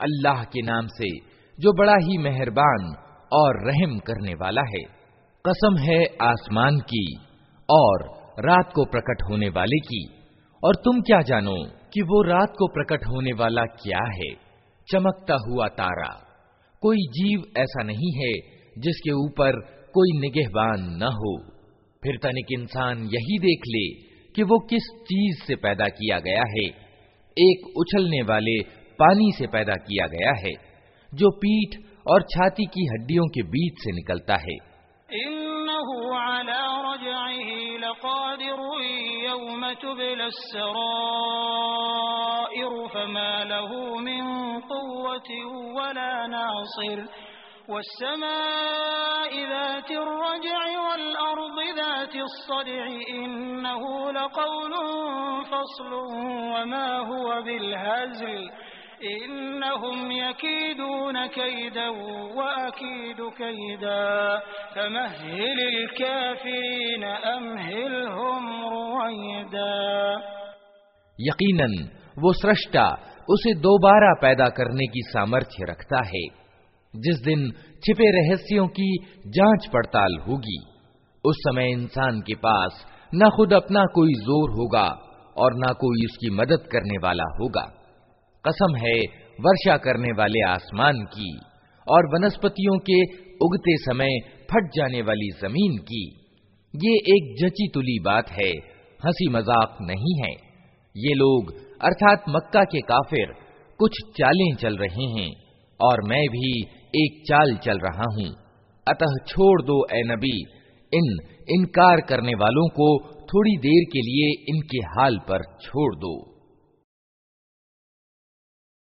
अल्लाह के नाम से जो बड़ा ही मेहरबान और रहम करने वाला है कसम है आसमान की और रात को प्रकट होने वाले की और तुम क्या जानो कि वो रात को प्रकट होने वाला क्या है चमकता हुआ तारा कोई जीव ऐसा नहीं है जिसके ऊपर कोई निगहबान न हो फिर तनिक इंसान यही देख ले कि वो किस चीज़ से पैदा किया गया है। एक उछलने वाले पानी से पैदा किया गया है, जो पीठ और छाती की हड्डियों के बीच से निकलता है। यकीनन वो सृष्टा उसे दोबारा पैदा करने की सामर्थ्य रखता है जिस दिन छिपे रहस्यों की जाँच पड़ताल होगी उस समय इंसान के पास न खुद अपना कोई ज़ोर होगा और न कोई उसकी मदद करने वाला होगा। कसम है वर्षा करने वाले आसमान की और वनस्पतियों के उगते समय फट जाने वाली ज़मीन की। ये एक जची तुली बात है हँसी मज़ाक नहीं है। ये लोग, अर्थात मक्का के काफिर, कुछ चालें चल रहे हैं और मैं भी एक चाल चल रहा हूँ। अतः छोड़ दो, ए नबी इन इनकार करने वालों को थोड़ी देर के लिए इनके हाल पर छोड़ दो।